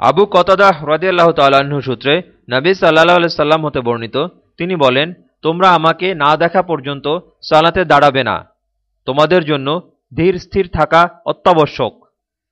আবু কতাদাহ রদিয়াল্লাহ তাল্লাহ্ন সূত্রে নবী সাল্লাহ সাল্লাম হতে বর্ণিত, তিনি বলেন, তোমরা আমাকে না দেখা পর্যন্ত সালাতে দাঁড়াবে না। তোমাদের জন্য ধীর স্থির থাকা অত্যাবশ্যক।